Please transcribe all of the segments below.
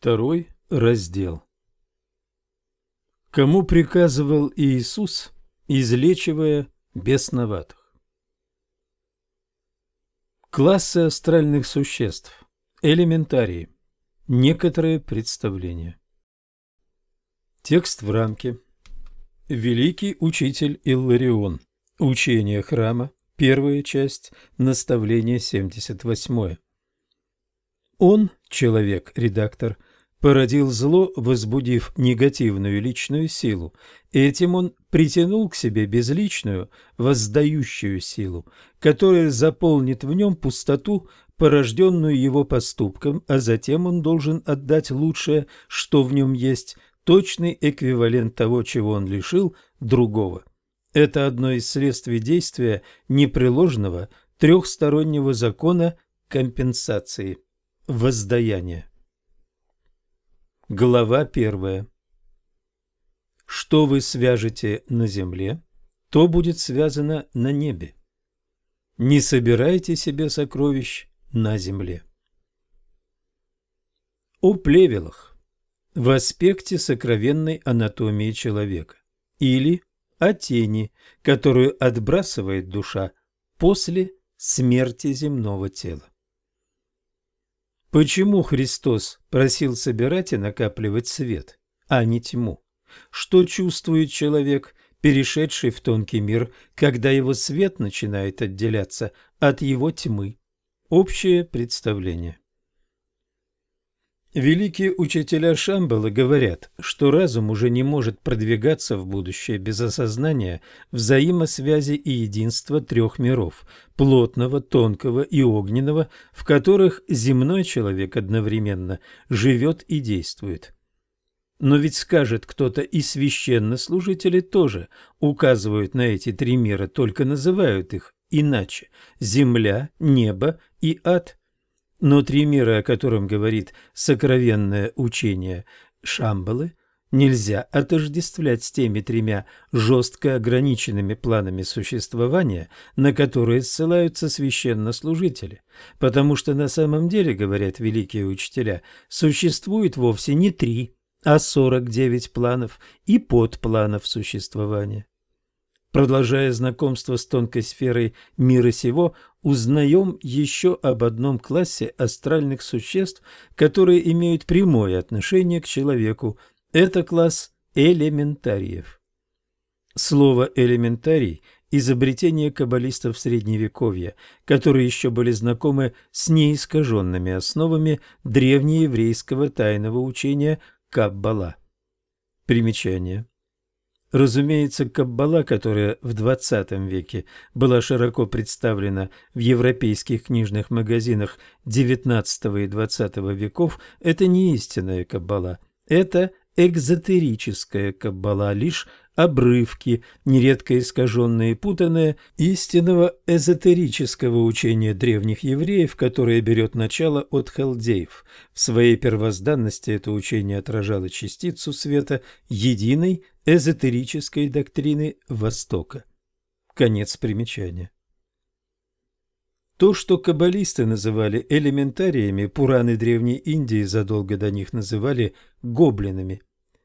Второй раздел. Кому приказывал Иисус, излечивая бесноватых? Классы астральных существ. Элементарии. Некоторые представления. Текст в рамке. Великий учитель Илларион. Учение храма. Первая часть. Наставление 78. Он, человек-редактор, породил зло, возбудив негативную личную силу. Этим он притянул к себе безличную, воздающую силу, которая заполнит в нем пустоту, порожденную его поступком, а затем он должен отдать лучшее, что в нем есть, точный эквивалент того, чего он лишил другого. Это одно из следствий действия непреложного трехстороннего закона компенсации воздаяние. Глава первая. Что вы свяжете на земле, то будет связано на небе. Не собирайте себе сокровищ на земле. О плевелах в аспекте сокровенной анатомии человека или о тени, которую отбрасывает душа после смерти земного тела. Почему Христос просил собирать и накапливать свет, а не тьму? Что чувствует человек, перешедший в тонкий мир, когда его свет начинает отделяться от его тьмы? Общее представление. Великие учителя Шамбала говорят, что разум уже не может продвигаться в будущее без осознания взаимосвязи и единства трех миров – плотного, тонкого и огненного, в которых земной человек одновременно живет и действует. Но ведь скажет кто-то, и священнослужители тоже указывают на эти три мира, только называют их иначе – земля, небо и ад – но три мира, о котором говорит сокровенное учение Шамбалы, нельзя отождествлять с теми тремя жестко ограниченными планами существования, на которые ссылаются священнослужители, потому что на самом деле, говорят великие учителя, существует вовсе не три, а сорок девять планов и подпланов существования. Продолжая знакомство с тонкой сферой мира сего, узнаем еще об одном классе астральных существ, которые имеют прямое отношение к человеку. Это класс элементариев. Слово «элементарий» – изобретение каббалистов Средневековья, которые еще были знакомы с неискаженными основами древнееврейского тайного учения Каббала. Примечание. Разумеется, Каббала, которая в XX веке была широко представлена в европейских книжных магазинах XIX и XX веков, это не истинная Каббала, это экзотерическая Каббала, лишь обрывки, нередко искаженные и путанные, истинного эзотерического учения древних евреев, которое берет начало от халдеев. В своей первозданности это учение отражало частицу света единой эзотерической доктрины Востока. Конец примечания. То, что каббалисты называли элементариями, пураны Древней Индии задолго до них называли гоблинами.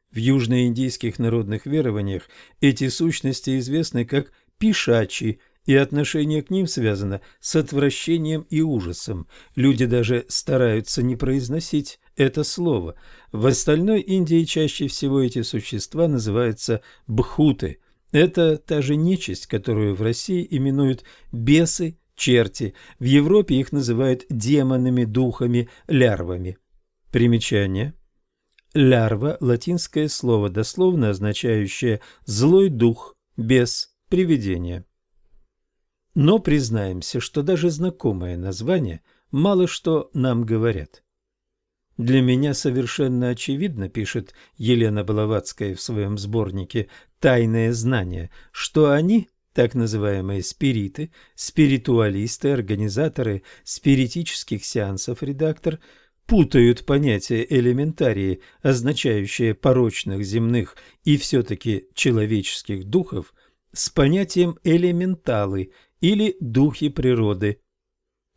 В южноиндийских народных верованиях эти сущности известны как пишачи, и отношение к ним связано с отвращением и ужасом. Люди даже стараются не произносить это слово. В остальной Индии чаще всего эти существа называются бхуты. Это та же нечисть, которую в России именуют бесы, черти. В Европе их называют демонами, духами, лярвами. Примечание. Лярва – латинское слово, дословно означающее «злой дух», «бес», «привидение». Но признаемся, что даже знакомое название мало что нам говорят. Для меня совершенно очевидно, пишет Елена Блаватская в своем сборнике «Тайное знание», что они, так называемые спириты, спиритуалисты, организаторы спиритических сеансов, редактор – путают понятие элементарии, означающее порочных земных и все-таки человеческих духов, с понятием элементалы или духи природы.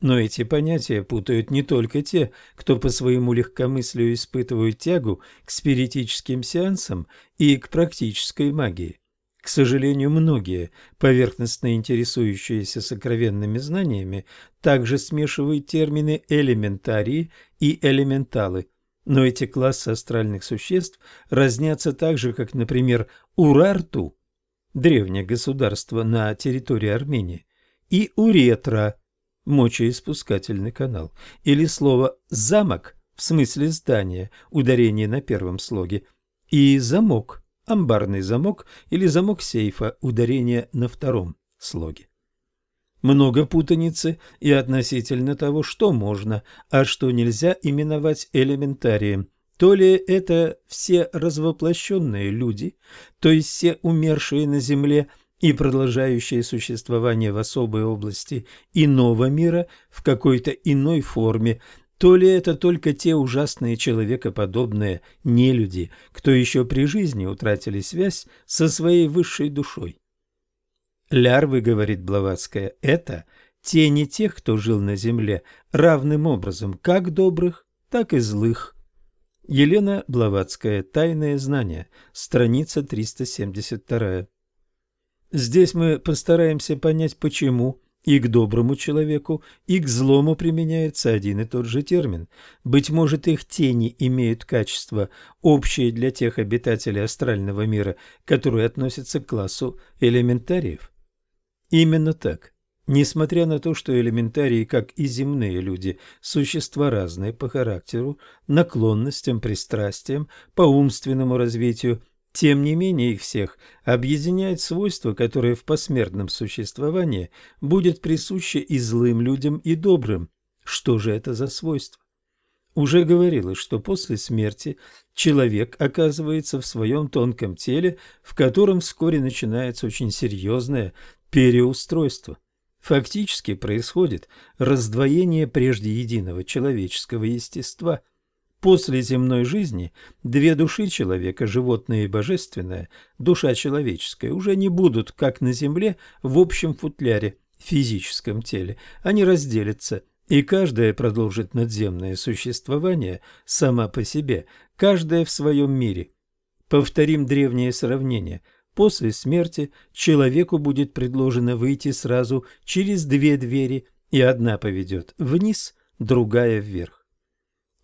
Но эти понятия путают не только те, кто по своему легкомыслию испытывают тягу к спиритическим сеансам и к практической магии. К сожалению, многие, поверхностно интересующиеся сокровенными знаниями, также смешивают термины «элементарии» и «элементалы», но эти классы астральных существ разнятся так же, как, например, Урарту, древнее государство на территории Армении, и Уретра, мочеиспускательный канал, или слово «замок» в смысле здания, ударение на первом слоге, и «замок», амбарный замок или замок сейфа, ударение на втором слоге. Много путаницы и относительно того, что можно, а что нельзя именовать элементарием. То ли это все развоплощенные люди, то есть все умершие на земле и продолжающие существование в особой области иного мира в какой-то иной форме, то ли это только те ужасные человекоподобные нелюди, кто еще при жизни утратили связь со своей высшей душой. Лярвы, говорит Блаватская, это тени тех, кто жил на земле, равным образом как добрых, так и злых. Елена Блаватская. Тайное знание. Страница 372. Здесь мы постараемся понять, почему и к доброму человеку, и к злому применяется один и тот же термин. Быть может, их тени имеют качество, общее для тех обитателей астрального мира, которые относятся к классу элементариев. Именно так. Несмотря на то, что элементарии, как и земные люди, существа разные по характеру, наклонностям, пристрастиям, по умственному развитию, тем не менее их всех объединяет свойство, которое в посмертном существовании будет присуще и злым людям, и добрым. Что же это за свойство? Уже говорилось, что после смерти человек оказывается в своем тонком теле, в котором вскоре начинается очень серьезное переустройство. Фактически происходит раздвоение прежде единого человеческого естества. После земной жизни две души человека, животное и божественное, душа человеческая, уже не будут, как на земле, в общем футляре, физическом теле. Они разделятся, и каждая продолжит надземное существование сама по себе, каждая в своем мире. Повторим древнее сравнение – После смерти человеку будет предложено выйти сразу через две двери, и одна поведет вниз, другая вверх.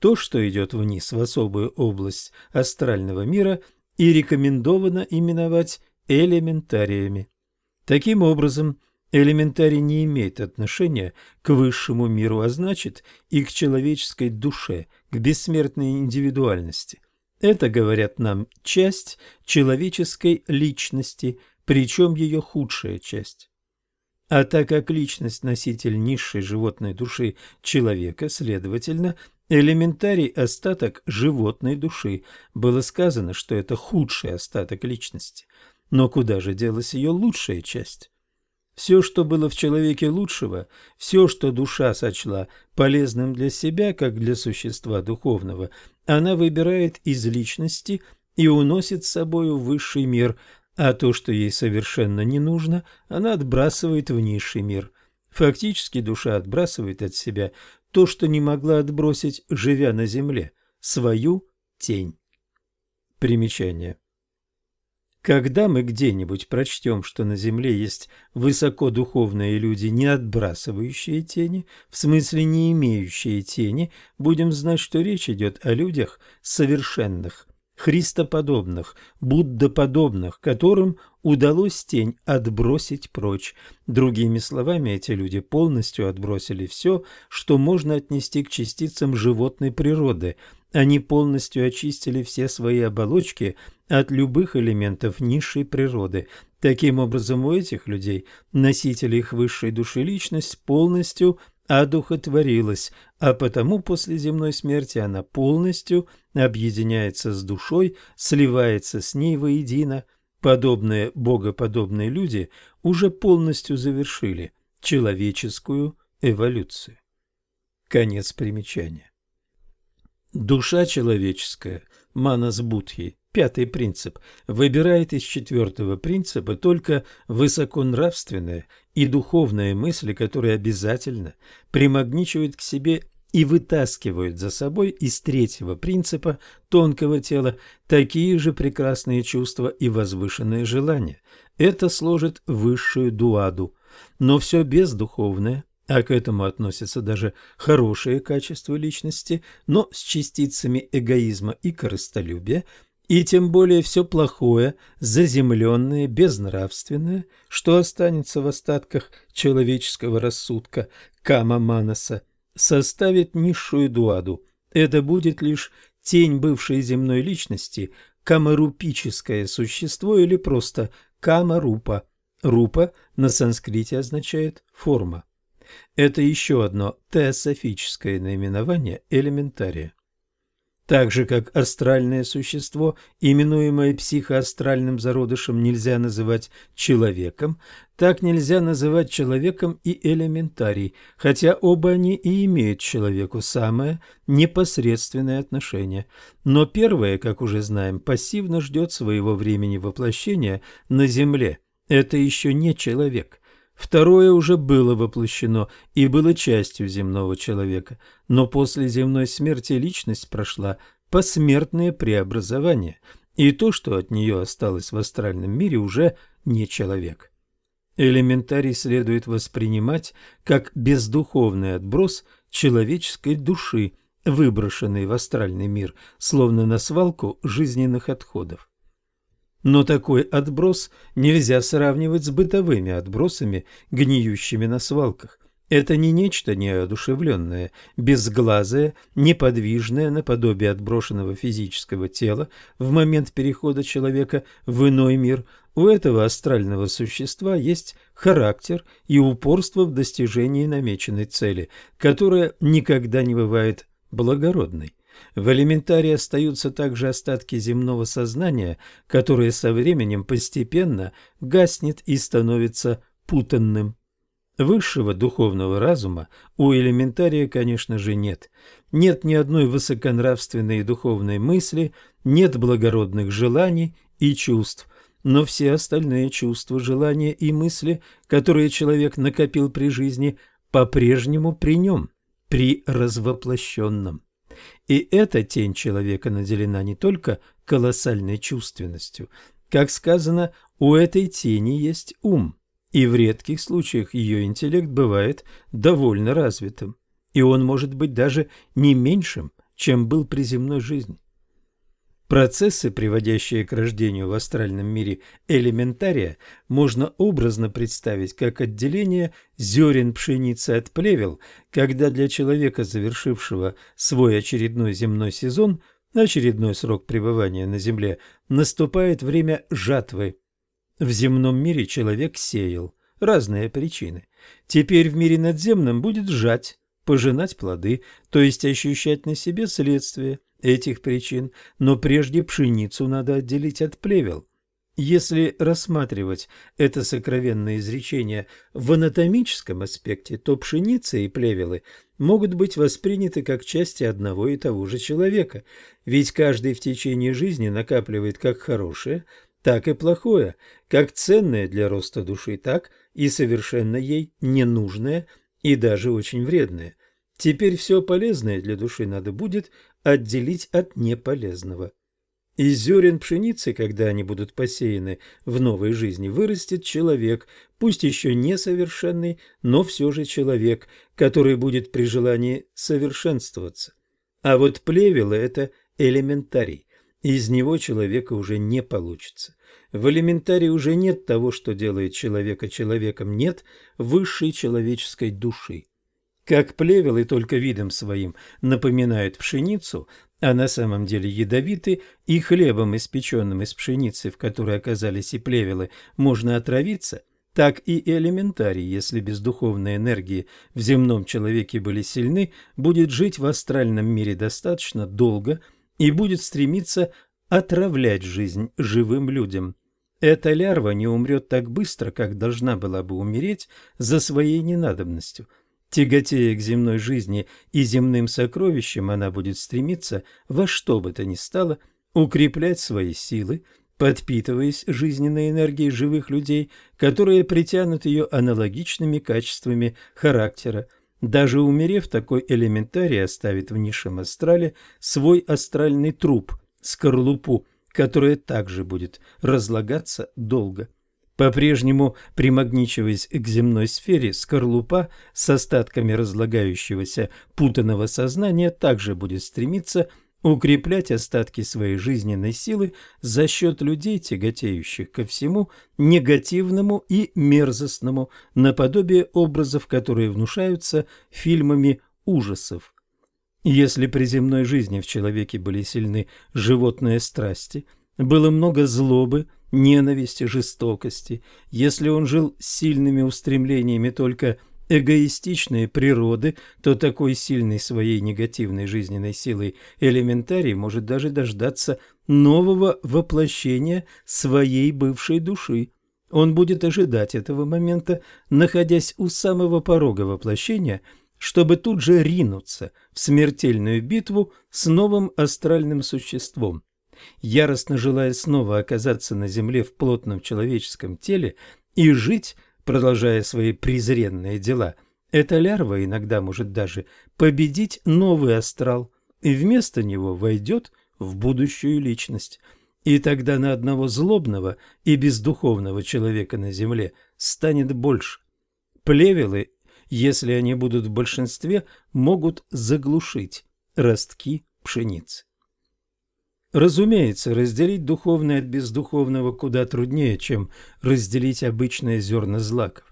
То, что идет вниз в особую область астрального мира, и рекомендовано именовать элементариями. Таким образом, элементарий не имеет отношения к высшему миру, а значит и к человеческой душе, к бессмертной индивидуальности – это, говорят нам, часть человеческой личности, причем ее худшая часть. А так как личность – носитель низшей животной души человека, следовательно, элементарий – остаток животной души, было сказано, что это худший остаток личности. Но куда же делась ее лучшая часть? Все, что было в человеке лучшего, все, что душа сочла полезным для себя, как для существа духовного, она выбирает из личности и уносит с собою в высший мир, а то, что ей совершенно не нужно, она отбрасывает в низший мир. Фактически душа отбрасывает от себя то, что не могла отбросить, живя на земле, свою тень. Примечание. Когда мы где-нибудь прочтем, что на Земле есть высокодуховные люди, не отбрасывающие тени, в смысле не имеющие тени, будем знать, что речь идет о людях совершенных, христоподобных, буддоподобных, которым удалось тень отбросить прочь. Другими словами, эти люди полностью отбросили все, что можно отнести к частицам животной природы – они полностью очистили все свои оболочки от любых элементов низшей природы. Таким образом, у этих людей, носителей их высшей души личность, полностью одухотворилась, а потому после земной смерти она полностью объединяется с душой, сливается с ней воедино. Подобные богоподобные люди уже полностью завершили человеческую эволюцию. Конец примечания. Душа человеческая, манас будхи, пятый принцип, выбирает из четвертого принципа только высоконравственные и духовные мысли, которые обязательно примагничивают к себе и вытаскивают за собой из третьего принципа тонкого тела такие же прекрасные чувства и возвышенные желания. Это сложит высшую дуаду. Но все бездуховное, а к этому относятся даже хорошие качества личности, но с частицами эгоизма и корыстолюбия, и тем более все плохое, заземленное, безнравственное, что останется в остатках человеческого рассудка, кама манаса, составит низшую дуаду. Это будет лишь тень бывшей земной личности, камарупическое существо или просто камарупа. Рупа на санскрите означает форма. Это еще одно теософическое наименование элементария. Так же, как астральное существо, именуемое психоастральным зародышем, нельзя называть человеком, так нельзя называть человеком и элементарий, хотя оба они и имеют человеку самое непосредственное отношение. Но первое, как уже знаем, пассивно ждет своего времени воплощения на Земле. Это еще не человек. Второе уже было воплощено и было частью земного человека, но после земной смерти личность прошла посмертное преобразование, и то, что от нее осталось в астральном мире, уже не человек. Элементарий следует воспринимать как бездуховный отброс человеческой души, выброшенный в астральный мир, словно на свалку жизненных отходов. Но такой отброс нельзя сравнивать с бытовыми отбросами, гниющими на свалках. Это не нечто неодушевленное, безглазое, неподвижное наподобие отброшенного физического тела в момент перехода человека в иной мир. У этого астрального существа есть характер и упорство в достижении намеченной цели, которая никогда не бывает благородной. В элементарии остаются также остатки земного сознания, которое со временем постепенно гаснет и становится путанным. Высшего духовного разума у элементария, конечно же, нет. Нет ни одной высоконравственной и духовной мысли, нет благородных желаний и чувств, но все остальные чувства, желания и мысли, которые человек накопил при жизни, по-прежнему при нем, при развоплощенном. И эта тень человека наделена не только колоссальной чувственностью. Как сказано, у этой тени есть ум, и в редких случаях ее интеллект бывает довольно развитым, и он может быть даже не меньшим, чем был при земной жизни. Процессы, приводящие к рождению в астральном мире элементария, можно образно представить как отделение зерен пшеницы от плевел, когда для человека, завершившего свой очередной земной сезон, очередной срок пребывания на земле, наступает время жатвы. В земном мире человек сеял. Разные причины. Теперь в мире надземном будет жать, пожинать плоды, то есть ощущать на себе следствие – этих причин, но прежде пшеницу надо отделить от плевел. Если рассматривать это сокровенное изречение в анатомическом аспекте, то пшеница и плевелы могут быть восприняты как части одного и того же человека, ведь каждый в течение жизни накапливает как хорошее, так и плохое, как ценное для роста души, так и совершенно ей ненужное и даже очень вредное. Теперь все полезное для души надо будет отделить от неполезного. Из зерен пшеницы, когда они будут посеяны в новой жизни, вырастет человек, пусть еще не совершенный, но все же человек, который будет при желании совершенствоваться. А вот плевелы – это элементарий, из него человека уже не получится. В элементарии уже нет того, что делает человека человеком, нет высшей человеческой души. Как плевелы только видом своим напоминают пшеницу, а на самом деле ядовиты, и хлебом, испеченным из пшеницы, в которой оказались и плевелы, можно отравиться, так и элементарий, если без духовной энергии в земном человеке были сильны, будет жить в астральном мире достаточно долго и будет стремиться отравлять жизнь живым людям. Эта лярва не умрет так быстро, как должна была бы умереть за своей ненадобностью – Тяготея к земной жизни и земным сокровищам, она будет стремиться во что бы то ни стало укреплять свои силы, подпитываясь жизненной энергией живых людей, которые притянут ее аналогичными качествами характера. Даже умерев, такой элементарий оставит в низшем астрале свой астральный труп, скорлупу, которая также будет разлагаться долго. По-прежнему, примагничиваясь к земной сфере, скорлупа с остатками разлагающегося путанного сознания также будет стремиться укреплять остатки своей жизненной силы за счет людей, тяготеющих ко всему негативному и мерзостному, наподобие образов, которые внушаются фильмами ужасов. Если при земной жизни в человеке были сильны животные страсти, было много злобы, ненависти, жестокости, если он жил с сильными устремлениями только эгоистичной природы, то такой сильной своей негативной жизненной силой элементарий может даже дождаться нового воплощения своей бывшей души. Он будет ожидать этого момента, находясь у самого порога воплощения, чтобы тут же ринуться в смертельную битву с новым астральным существом. Яростно желая снова оказаться на земле в плотном человеческом теле и жить – продолжая свои презренные дела, эта лярва иногда может даже победить новый астрал, и вместо него войдет в будущую личность. И тогда на одного злобного и бездуховного человека на земле станет больше. Плевелы, если они будут в большинстве, могут заглушить ростки пшеницы. Разумеется, разделить духовное от бездуховного куда труднее, чем разделить обычные зерна злаков.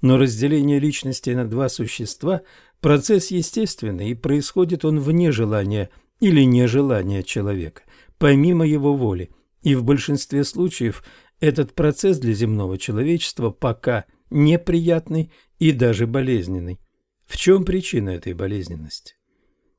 Но разделение личности на два существа – процесс естественный, и происходит он вне желания или нежелания человека, помимо его воли. И в большинстве случаев этот процесс для земного человечества пока неприятный и даже болезненный. В чем причина этой болезненности?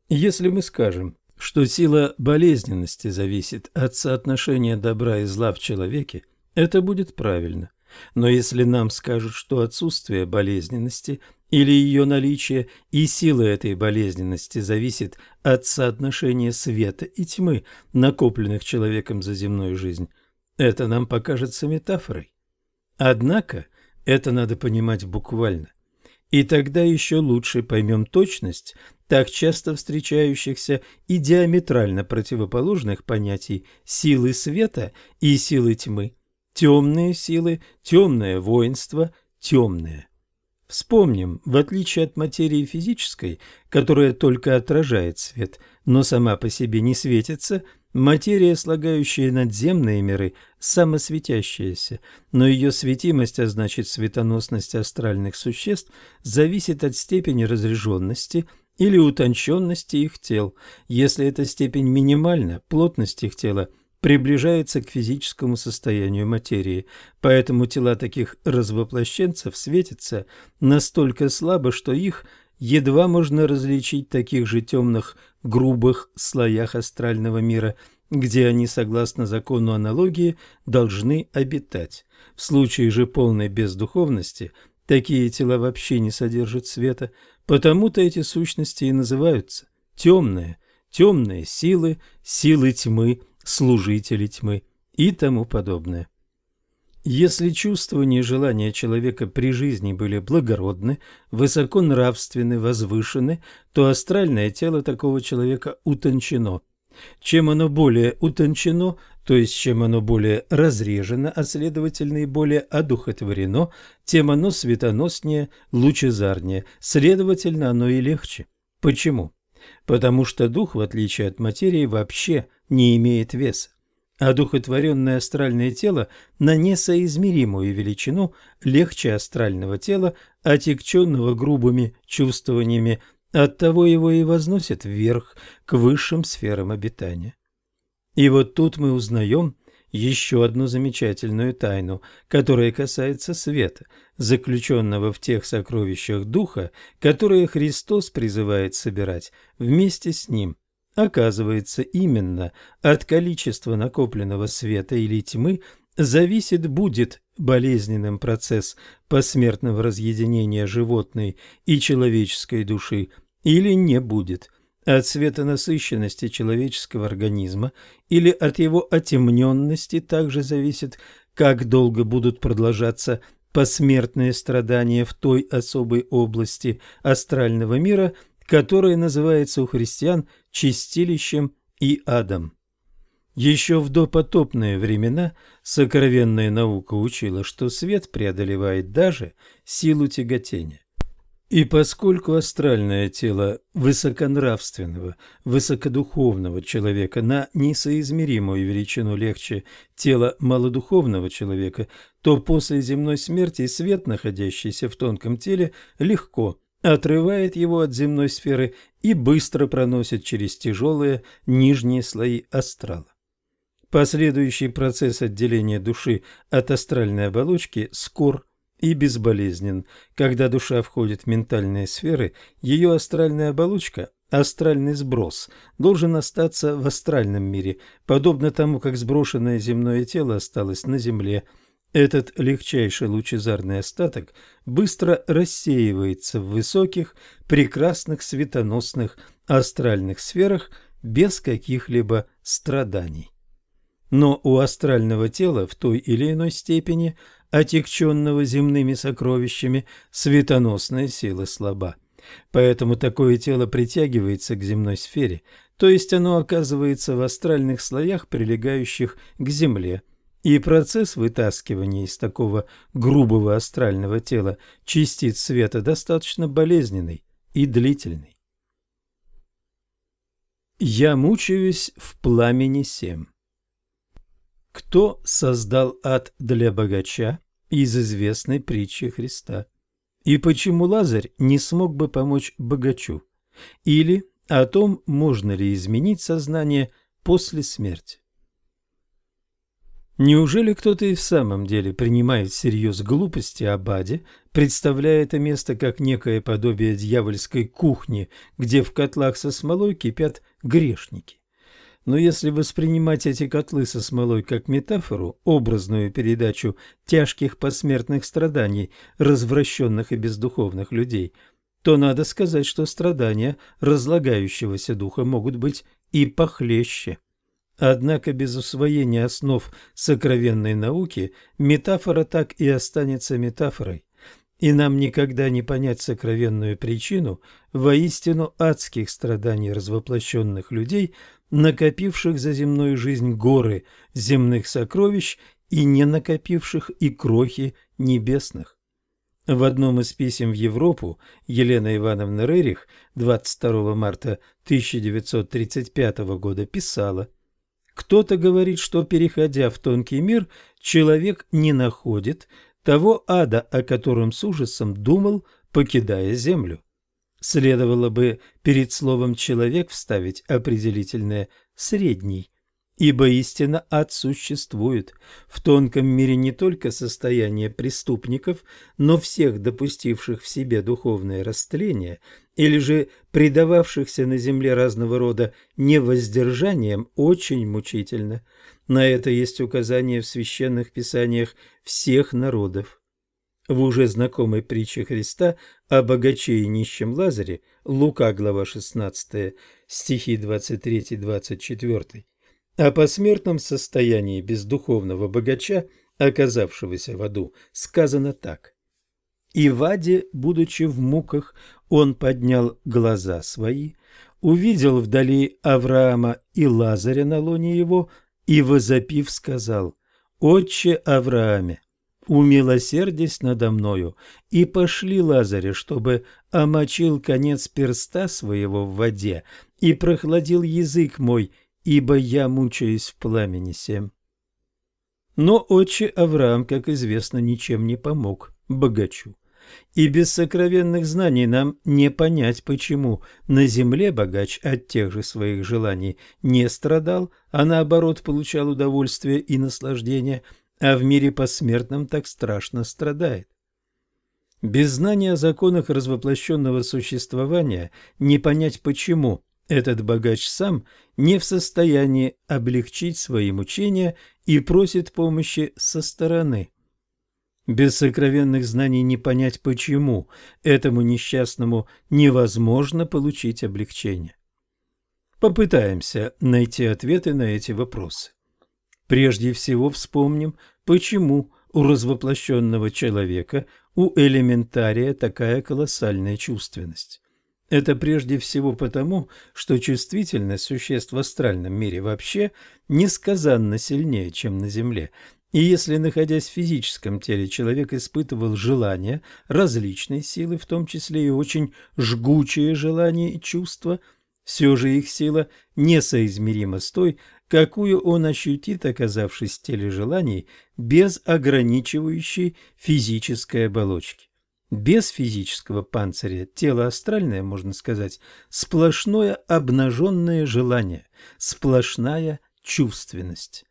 Если мы скажем, что сила болезненности зависит от соотношения добра и зла в человеке, это будет правильно. Но если нам скажут, что отсутствие болезненности или ее наличие и сила этой болезненности зависит от соотношения света и тьмы, накопленных человеком за земную жизнь, это нам покажется метафорой. Однако это надо понимать буквально. И тогда еще лучше поймем точность так часто встречающихся и диаметрально противоположных понятий силы света и силы тьмы. Темные силы, темное воинство, темное. Вспомним, в отличие от материи физической, которая только отражает свет, но сама по себе не светится, материя, слагающая надземные миры, самосветящаяся, но ее светимость, а значит светоносность астральных существ, зависит от степени разряженности – или утонченности их тел. Если эта степень минимальна, плотность их тела приближается к физическому состоянию материи, поэтому тела таких развоплощенцев светятся настолько слабо, что их едва можно различить в таких же темных, грубых слоях астрального мира, где они, согласно закону аналогии, должны обитать. В случае же полной бездуховности такие тела вообще не содержат света, Потому-то эти сущности и называются темные, темные силы, силы тьмы, служители тьмы и тому подобное. Если чувствования и желания человека при жизни были благородны, высоко нравственны, возвышены, то астральное тело такого человека утончено. Чем оно более утончено, то есть чем оно более разрежено, а следовательно и более одухотворено, тем оно светоноснее, лучезарнее, следовательно, оно и легче. Почему? Потому что дух, в отличие от материи, вообще не имеет веса. Одухотворенное астральное тело на несоизмеримую величину легче астрального тела, отягченного грубыми чувствованиями, оттого его и возносят вверх к высшим сферам обитания. И вот тут мы узнаем еще одну замечательную тайну, которая касается света, заключенного в тех сокровищах Духа, которые Христос призывает собирать вместе с Ним. Оказывается, именно от количества накопленного света или тьмы зависит будет болезненным процесс посмертного разъединения животной и человеческой души или не будет – от светонасыщенности человеческого организма или от его отемненности также зависит, как долго будут продолжаться посмертные страдания в той особой области астрального мира, которая называется у христиан чистилищем и адом. Еще в допотопные времена сокровенная наука учила, что свет преодолевает даже силу тяготения. И поскольку астральное тело высоконравственного, высокодуховного человека на несоизмеримую величину легче тела малодуховного человека, то после земной смерти свет, находящийся в тонком теле, легко отрывает его от земной сферы и быстро проносит через тяжелые нижние слои астрала. Последующий процесс отделения души от астральной оболочки скор и безболезнен. Когда душа входит в ментальные сферы, ее астральная оболочка, астральный сброс, должен остаться в астральном мире, подобно тому, как сброшенное земное тело осталось на земле. Этот легчайший лучезарный остаток быстро рассеивается в высоких, прекрасных светоносных астральных сферах без каких-либо страданий. Но у астрального тела в той или иной степени – отягченного земными сокровищами, светоносная сила слаба. Поэтому такое тело притягивается к земной сфере, то есть оно оказывается в астральных слоях, прилегающих к Земле. И процесс вытаскивания из такого грубого астрального тела частиц света достаточно болезненный и длительный. Я мучаюсь в пламени семь. Кто создал ад для богача из известной притчи Христа? И почему Лазарь не смог бы помочь богачу? Или о том, можно ли изменить сознание после смерти? Неужели кто-то и в самом деле принимает всерьез глупости об аде, представляя это место как некое подобие дьявольской кухни, где в котлах со смолой кипят грешники? Но если воспринимать эти котлы со смолой как метафору, образную передачу тяжких посмертных страданий развращенных и бездуховных людей, то надо сказать, что страдания разлагающегося духа могут быть и похлеще. Однако без усвоения основ сокровенной науки метафора так и останется метафорой. И нам никогда не понять сокровенную причину воистину адских страданий развоплощенных людей – накопивших за земную жизнь горы земных сокровищ и не накопивших и крохи небесных. В одном из писем в Европу Елена Ивановна Рерих 22 марта 1935 года писала «Кто-то говорит, что, переходя в тонкий мир, человек не находит того ада, о котором с ужасом думал, покидая землю. Следовало бы перед словом «человек» вставить определительное «средний», ибо истина ад. В тонком мире не только состояние преступников, но всех допустивших в себе духовное растление или же предававшихся на земле разного рода невоздержанием очень мучительно. На это есть указание в священных писаниях всех народов. В уже знакомой притче Христа о богаче и нищем Лазаре, Лука, глава 16, стихи 23-24, о посмертном состоянии бездуховного богача, оказавшегося в аду, сказано так. «И в аде, будучи в муках, он поднял глаза свои, увидел вдали Авраама и Лазаря на лоне его, и, возопив, сказал, «Отче Аврааме, умилосердись надо мною, и пошли Лазаря, чтобы омочил конец перста своего в воде и прохладил язык мой, ибо я мучаюсь в пламени сем. Но отче Авраам, как известно, ничем не помог богачу. И без сокровенных знаний нам не понять, почему на земле богач от тех же своих желаний не страдал, а наоборот получал удовольствие и наслаждение – а в мире посмертном так страшно страдает. Без знания о законах развоплощенного существования не понять, почему этот богач сам не в состоянии облегчить свои мучения и просит помощи со стороны. Без сокровенных знаний не понять, почему этому несчастному невозможно получить облегчение. Попытаемся найти ответы на эти вопросы. Прежде всего вспомним, почему у развоплощенного человека, у элементария такая колоссальная чувственность. Это прежде всего потому, что чувствительность существ в астральном мире вообще несказанно сильнее, чем на Земле. И если, находясь в физическом теле, человек испытывал желания, различные силы, в том числе и очень жгучие желания и чувства, все же их сила несоизмерима с той, какую он ощутит, оказавшись в теле желаний, без ограничивающей физической оболочки. Без физического панциря тело астральное, можно сказать, сплошное обнаженное желание, сплошная чувственность.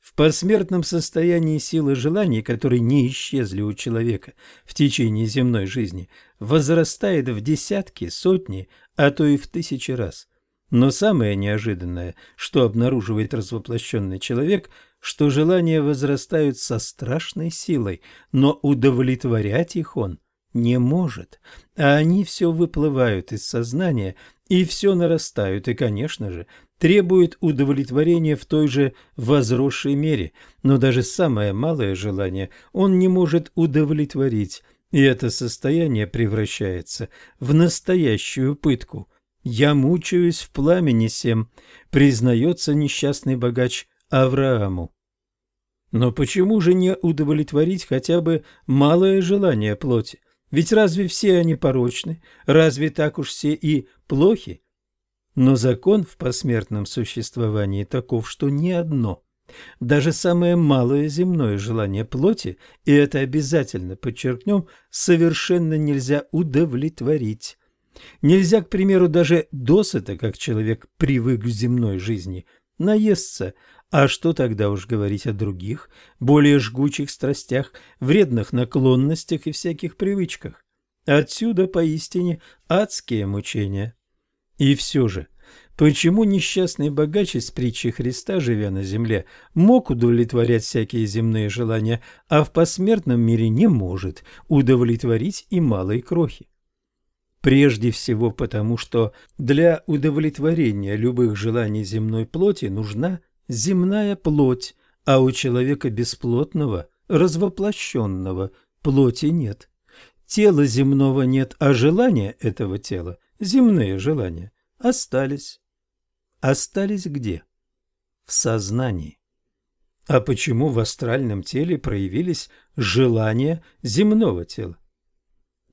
В посмертном состоянии силы желаний, которые не исчезли у человека в течение земной жизни, возрастает в десятки, сотни, а то и в тысячи раз. Но самое неожиданное, что обнаруживает развоплощенный человек, что желания возрастают со страшной силой, но удовлетворять их он не может, а они все выплывают из сознания и все нарастают, и, конечно же, требуют удовлетворения в той же возросшей мере, но даже самое малое желание он не может удовлетворить, и это состояние превращается в настоящую пытку. «Я мучаюсь в пламени сем», признается несчастный богач Аврааму. Но почему же не удовлетворить хотя бы малое желание плоти? Ведь разве все они порочны? Разве так уж все и плохи? Но закон в посмертном существовании таков, что ни одно, даже самое малое земное желание плоти, и это обязательно подчеркнем, совершенно нельзя удовлетворить. Нельзя, к примеру, даже досыта, как человек привык к земной жизни, наесться, а что тогда уж говорить о других, более жгучих страстях, вредных наклонностях и всяких привычках? Отсюда поистине адские мучения. И все же, почему несчастный богач из притчи Христа, живя на земле, мог удовлетворять всякие земные желания, а в посмертном мире не может удовлетворить и малой крохи? Прежде всего потому, что для удовлетворения любых желаний земной плоти нужна земная плоть, а у человека бесплотного, развоплощенного, плоти нет. Тела земного нет, а желания этого тела, земные желания, остались. Остались где? В сознании. А почему в астральном теле проявились желания земного тела?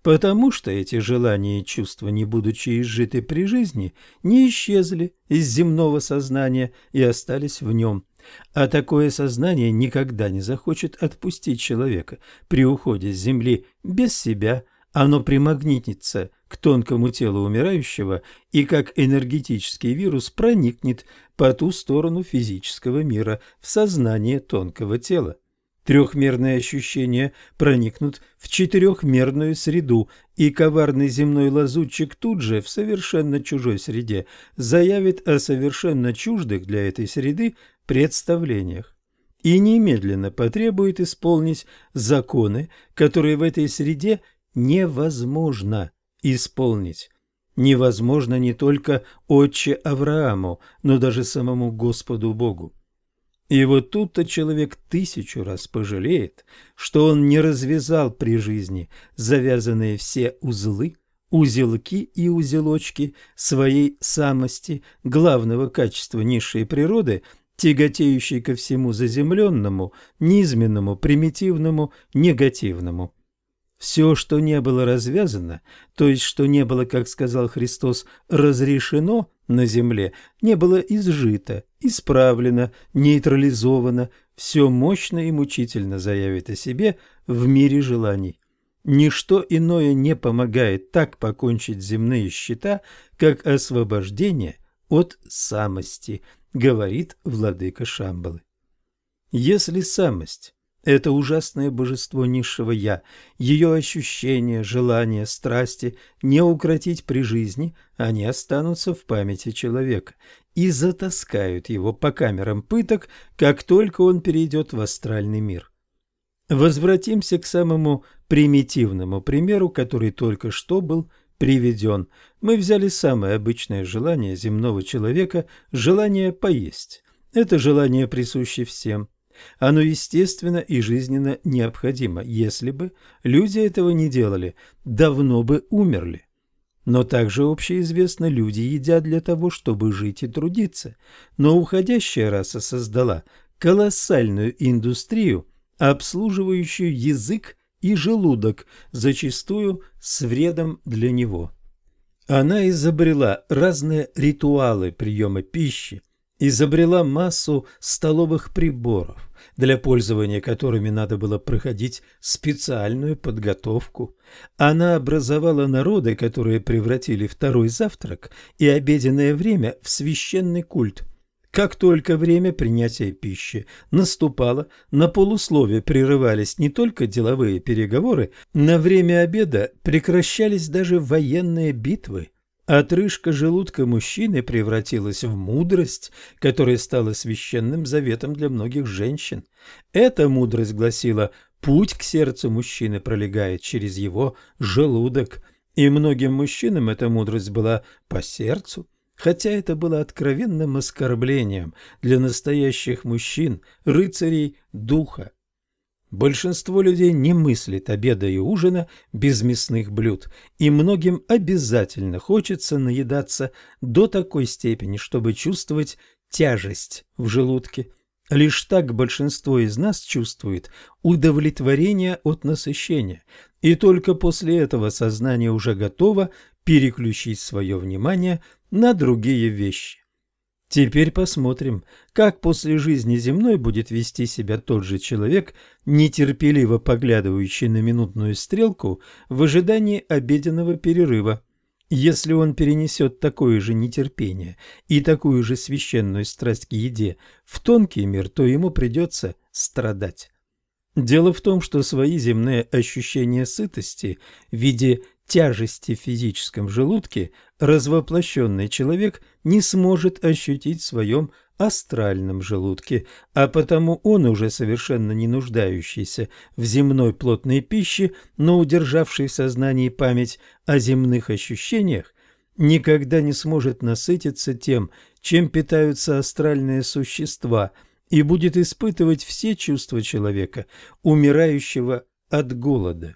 потому что эти желания и чувства, не будучи изжиты при жизни, не исчезли из земного сознания и остались в нем. А такое сознание никогда не захочет отпустить человека при уходе с земли без себя, оно примагнитится к тонкому телу умирающего и как энергетический вирус проникнет по ту сторону физического мира в сознание тонкого тела. Трехмерные ощущения проникнут в четырехмерную среду, и коварный земной лазутчик тут же, в совершенно чужой среде, заявит о совершенно чуждых для этой среды представлениях и немедленно потребует исполнить законы, которые в этой среде невозможно исполнить. Невозможно не только отче Аврааму, но даже самому Господу Богу. И вот тут-то человек тысячу раз пожалеет, что он не развязал при жизни завязанные все узлы, узелки и узелочки своей самости, главного качества низшей природы, тяготеющей ко всему заземленному, низменному, примитивному, негативному. Все, что не было развязано, то есть что не было, как сказал Христос, разрешено на земле, не было изжито, исправлено, нейтрализовано, все мощно и мучительно заявит о себе в мире желаний. Ничто иное не помогает так покончить земные счета, как освобождение от самости, говорит владыка Шамбалы. Если самость это ужасное божество низшего «я», ее ощущения, желания, страсти не укротить при жизни, они останутся в памяти человека и затаскают его по камерам пыток, как только он перейдет в астральный мир. Возвратимся к самому примитивному примеру, который только что был приведен. Мы взяли самое обычное желание земного человека – желание поесть. Это желание присуще всем. Оно естественно и жизненно необходимо. Если бы люди этого не делали, давно бы умерли. Но также общеизвестно, люди едят для того, чтобы жить и трудиться. Но уходящая раса создала колоссальную индустрию, обслуживающую язык и желудок, зачастую с вредом для него. Она изобрела разные ритуалы приема пищи, изобрела массу столовых приборов, для пользования которыми надо было проходить специальную подготовку. Она образовала народы, которые превратили второй завтрак и обеденное время в священный культ – как только время принятия пищи наступало, на полусловие прерывались не только деловые переговоры, на время обеда прекращались даже военные битвы. Отрыжка желудка мужчины превратилась в мудрость, которая стала священным заветом для многих женщин. Эта мудрость гласила «путь к сердцу мужчины пролегает через его желудок», и многим мужчинам эта мудрость была по сердцу хотя это было откровенным оскорблением для настоящих мужчин, рыцарей духа. Большинство людей не мыслит обеда и ужина без мясных блюд, и многим обязательно хочется наедаться до такой степени, чтобы чувствовать тяжесть в желудке. Лишь так большинство из нас чувствует удовлетворение от насыщения, и только после этого сознание уже готово переключить свое внимание на другие вещи. Теперь посмотрим, как после жизни земной будет вести себя тот же человек, нетерпеливо поглядывающий на минутную стрелку в ожидании обеденного перерыва. Если он перенесет такое же нетерпение и такую же священную страсть к еде в тонкий мир, то ему придется страдать. Дело в том, что свои земные ощущения сытости в виде тяжести в физическом желудке развоплощенный человек не сможет ощутить в своем астральном желудке, а потому он, уже совершенно не нуждающийся в земной плотной пище, но удержавший в сознании память о земных ощущениях, никогда не сможет насытиться тем, чем питаются астральные существа, и будет испытывать все чувства человека, умирающего от голода.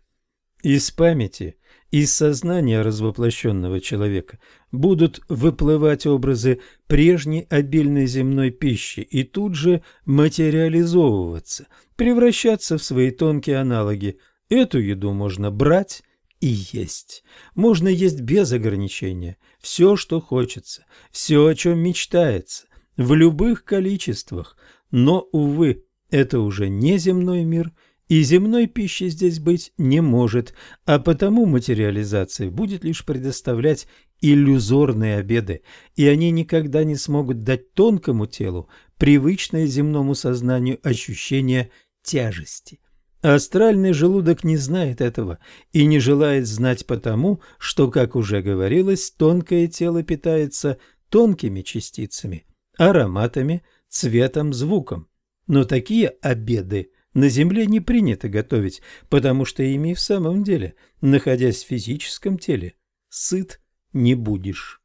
Из памяти из сознания развоплощенного человека будут выплывать образы прежней обильной земной пищи и тут же материализовываться, превращаться в свои тонкие аналоги. Эту еду можно брать и есть. Можно есть без ограничения, все, что хочется, все, о чем мечтается, в любых количествах. Но, увы, это уже не земной мир – и земной пищи здесь быть не может, а потому материализация будет лишь предоставлять иллюзорные обеды, и они никогда не смогут дать тонкому телу привычное земному сознанию ощущение тяжести. Астральный желудок не знает этого и не желает знать потому, что, как уже говорилось, тонкое тело питается тонкими частицами, ароматами, цветом, звуком. Но такие обеды – на Земле не принято готовить, потому что ими в самом деле, находясь в физическом теле, сыт не будешь.